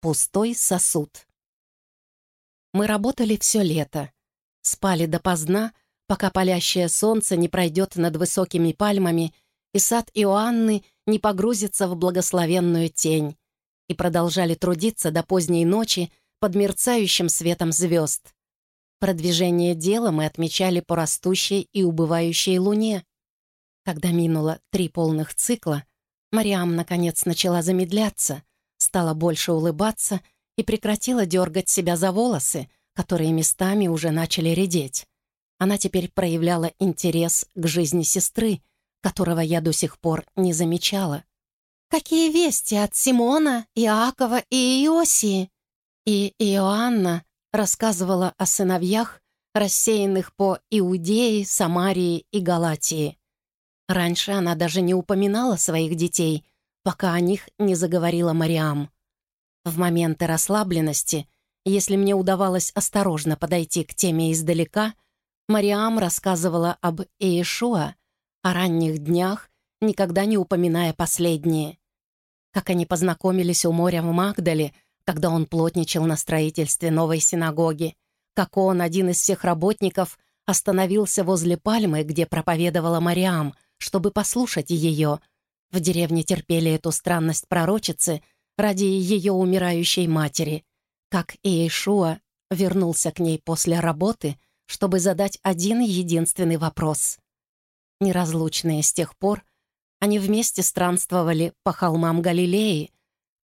Пустой сосуд. Мы работали все лето. Спали допоздна, пока палящее солнце не пройдет над высокими пальмами и сад Иоанны не погрузится в благословенную тень, и продолжали трудиться до поздней ночи под мерцающим светом звезд. Продвижение дела мы отмечали по растущей и убывающей луне. Когда минуло три полных цикла, Мариам, наконец, начала замедляться, стала больше улыбаться и прекратила дергать себя за волосы, которые местами уже начали редеть. Она теперь проявляла интерес к жизни сестры, которого я до сих пор не замечала. «Какие вести от Симона, Иакова и Иосии?» И Иоанна рассказывала о сыновьях, рассеянных по Иудее, Самарии и Галатии. Раньше она даже не упоминала своих детей, пока о них не заговорила Мариам. В моменты расслабленности, если мне удавалось осторожно подойти к теме издалека, Мариам рассказывала об Иешуа, о ранних днях, никогда не упоминая последние. Как они познакомились у моря в Магдале, когда он плотничал на строительстве новой синагоги, как он, один из всех работников, остановился возле пальмы, где проповедовала Мариам, чтобы послушать ее. В деревне терпели эту странность пророчицы ради ее умирающей матери. Как Иешуа вернулся к ней после работы, чтобы задать один единственный вопрос. Неразлучные с тех пор, они вместе странствовали по холмам Галилеи,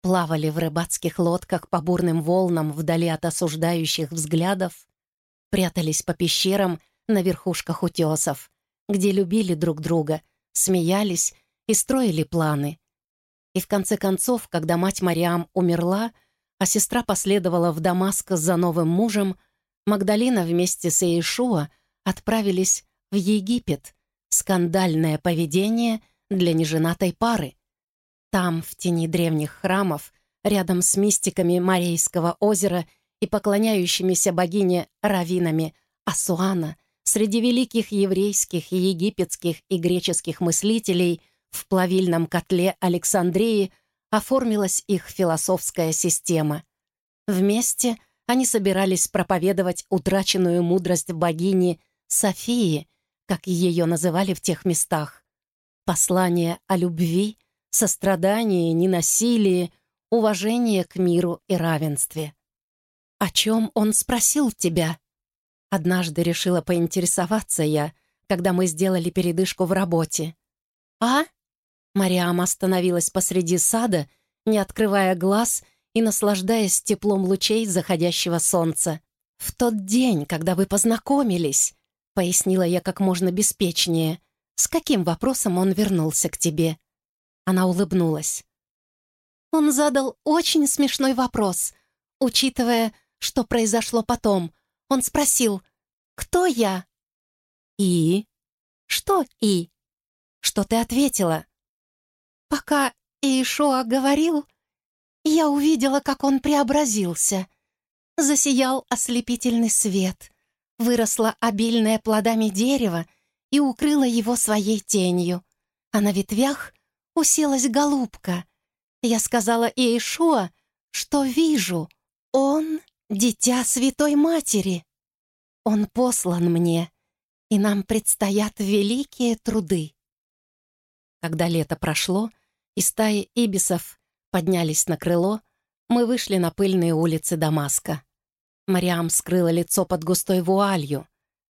плавали в рыбацких лодках по бурным волнам вдали от осуждающих взглядов, прятались по пещерам на верхушках утесов, где любили друг друга, смеялись и строили планы. И в конце концов, когда мать Мариам умерла, а сестра последовала в Дамаск за новым мужем, Магдалина вместе с Иешуа отправились в Египет. Скандальное поведение для неженатой пары. Там, в тени древних храмов, рядом с мистиками Марейского озера и поклоняющимися богине равинами Асуана, среди великих еврейских, египетских и греческих мыслителей в плавильном котле Александрии оформилась их философская система. Вместе они собирались проповедовать утраченную мудрость богини Софии, как ее называли в тех местах. Послание о любви, сострадании, ненасилии, уважении к миру и равенстве. «О чем он спросил тебя?» Однажды решила поинтересоваться я, когда мы сделали передышку в работе. «А?» Мариам остановилась посреди сада, не открывая глаз и наслаждаясь теплом лучей заходящего солнца. «В тот день, когда вы познакомились», — пояснила я как можно беспечнее, «с каким вопросом он вернулся к тебе?» Она улыбнулась. Он задал очень смешной вопрос, учитывая, что произошло потом — он спросил, «Кто я?» «И?» «Что «и?» «Что ты ответила?» «Пока Иешуа говорил, я увидела, как он преобразился. Засиял ослепительный свет, выросло обильное плодами дерево и укрыло его своей тенью, а на ветвях уселась голубка. Я сказала Иешуа, что вижу, он дитя Святой Матери. Он послан мне, и нам предстоят великие труды. Когда лето прошло, и стаи ибисов поднялись на крыло, мы вышли на пыльные улицы Дамаска. Мариам скрыла лицо под густой вуалью.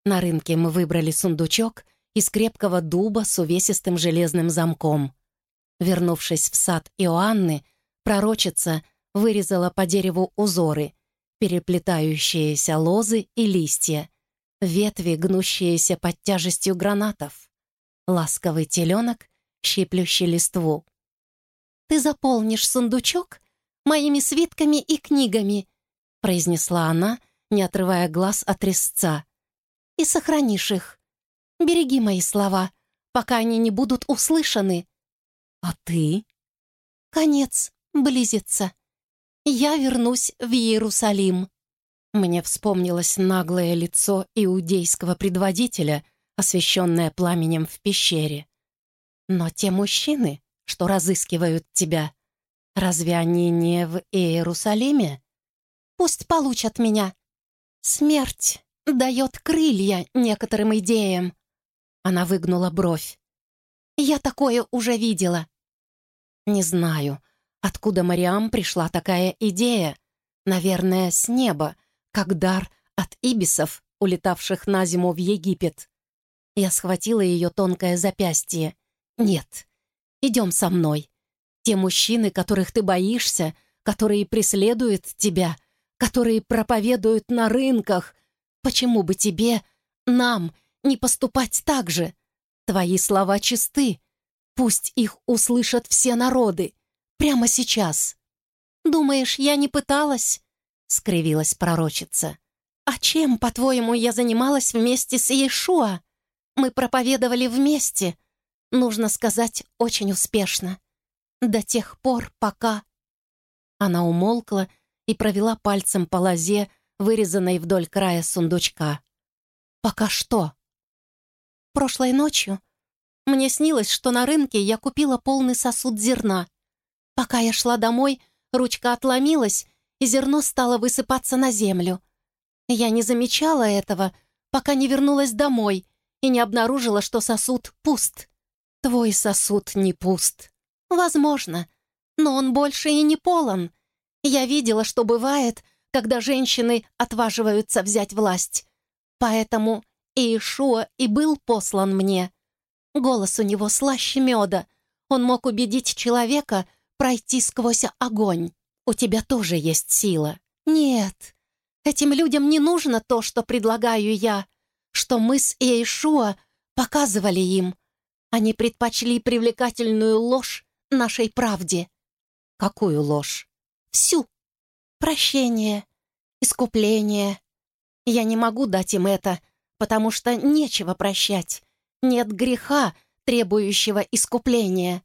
На рынке мы выбрали сундучок из крепкого дуба с увесистым железным замком. Вернувшись в сад Иоанны, пророчица вырезала по дереву узоры — переплетающиеся лозы и листья, ветви, гнущиеся под тяжестью гранатов, ласковый теленок, щиплющий листву. «Ты заполнишь сундучок моими свитками и книгами», произнесла она, не отрывая глаз от резца. «И сохранишь их. Береги мои слова, пока они не будут услышаны». «А ты?» «Конец близится» я вернусь в Иерусалим». Мне вспомнилось наглое лицо иудейского предводителя, освещенное пламенем в пещере. «Но те мужчины, что разыскивают тебя, Разве они не в Иерусалиме? Пусть получат меня. Смерть дает крылья некоторым идеям. Она выгнула бровь. Я такое уже видела. Не знаю, откуда Мариам пришла такая идея. Наверное, с неба, как дар от ибисов, улетавших на зиму в Египет. Я схватила ее тонкое запястье. «Нет, идем со мной. Те мужчины, которых ты боишься, которые преследуют тебя, которые проповедуют на рынках, почему бы тебе, нам, не поступать так же? Твои слова чисты. Пусть их услышат все народы. Прямо сейчас. «Думаешь, я не пыталась?» — скривилась пророчица. «А чем, по-твоему, я занималась вместе с Иешуа? Мы проповедовали вместе. Нужно сказать, очень успешно. До тех пор, пока...» Она умолкла и провела пальцем по лозе, вырезанной вдоль края сундучка. «Пока что?» «Прошлой ночью мне снилось, что на рынке я купила полный сосуд зерна. Пока я шла домой, ручка отломилась, и зерно стало высыпаться на землю. Я не замечала этого, пока не вернулась домой и не обнаружила, что сосуд пуст. Твой сосуд не пуст. Возможно, но он больше и не полон. Я видела, что бывает, когда женщины отваживаются взять власть. Поэтому Иешуа и был послан мне. Голос у него слаще меда. Он мог убедить человека пройти сквозь огонь. У тебя тоже есть сила. Нет, этим людям не нужно то, что предлагаю я, что мы с Иешуа показывали им. Они предпочли привлекательную ложь нашей правде. Какую ложь? Всю. Прощение, искупление. Я не могу дать им это, потому что нечего прощать. Нет греха, требующего искупления.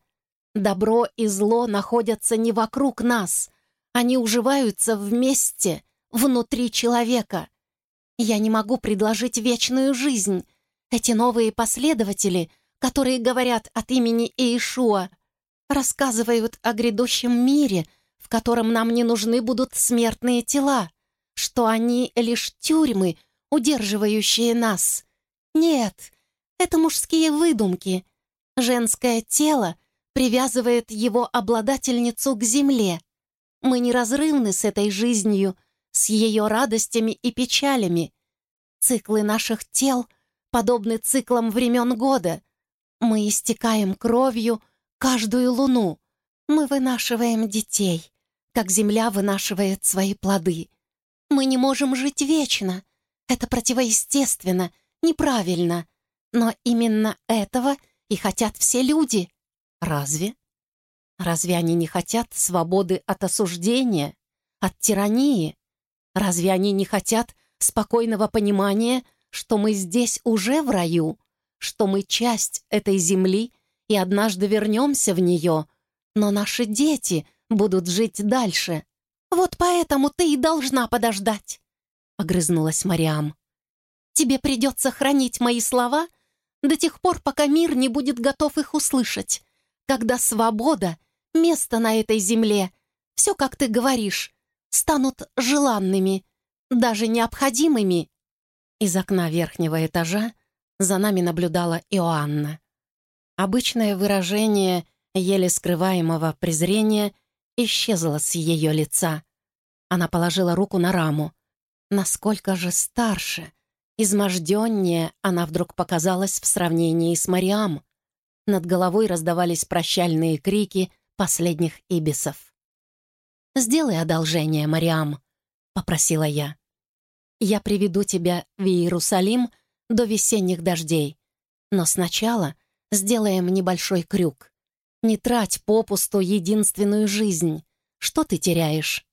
Добро и зло находятся не вокруг нас. Они уживаются вместе, внутри человека. Я не могу предложить вечную жизнь. Эти новые последователи, которые говорят от имени Иешуа, рассказывают о грядущем мире, в котором нам не нужны будут смертные тела, что они лишь тюрьмы, удерживающие нас. Нет, это мужские выдумки. Женское тело привязывает его обладательницу к земле. Мы неразрывны с этой жизнью, с ее радостями и печалями. Циклы наших тел подобны циклам времен года. Мы истекаем кровью каждую луну. Мы вынашиваем детей, как земля вынашивает свои плоды. Мы не можем жить вечно. Это противоестественно, неправильно. Но именно этого и хотят все люди. Разве? Разве они не хотят свободы от осуждения, от тирании? Разве они не хотят спокойного понимания, что мы здесь уже в раю, что мы часть этой земли и однажды вернемся в нее, но наши дети будут жить дальше? Вот поэтому ты и должна подождать, — огрызнулась Мариам. Тебе придется хранить мои слова до тех пор, пока мир не будет готов их услышать, когда свобода, место на этой земле, все, как ты говоришь, станут желанными, даже необходимыми. Из окна верхнего этажа за нами наблюдала Иоанна. Обычное выражение еле скрываемого презрения исчезло с ее лица. Она положила руку на раму. Насколько же старше, изможденнее она вдруг показалась в сравнении с Мариам. Над головой раздавались прощальные крики последних ибисов. «Сделай одолжение, Мариам», — попросила я. «Я приведу тебя в Иерусалим до весенних дождей, но сначала Сделаем небольшой крюк. Не трать попусту единственную жизнь. Что ты теряешь?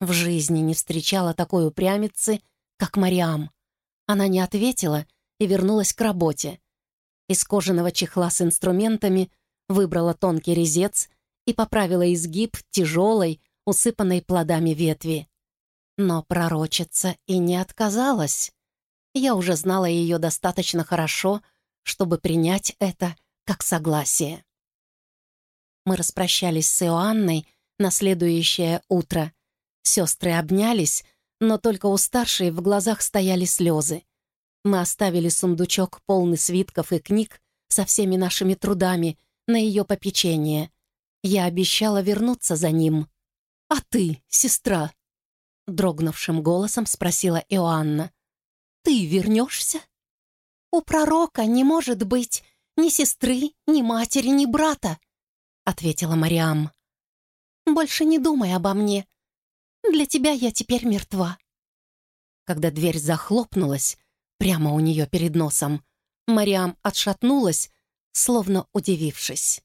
В жизни не встречала такой упрямицы, как Мариам. Она не ответила и вернулась к работе. Из кожаного чехла с инструментами выбрала тонкий резец и поправила изгиб тяжелой, усыпанной плодами ветви. Но пророчица и не отказалась. Я уже знала ее достаточно хорошо, чтобы принять это как согласие. Мы распрощались с Иоанной, на следующее утро. Сестры обнялись, но только у старшей в глазах стояли слезы. Мы оставили сундучок, полный свитков и книг со всеми нашими трудами, на ее попечение. Я обещала вернуться за ним. «А ты, сестра?» Дрогнувшим голосом спросила Иоанна. «Ты вернешься?» «У пророка не может быть ни сестры, ни матери, ни брата», ответила Мариам. «Больше не думай обо мне. Для тебя я теперь мертва». Когда дверь захлопнулась, прямо у нее перед носом, Мариам отшатнулась, словно удивившись.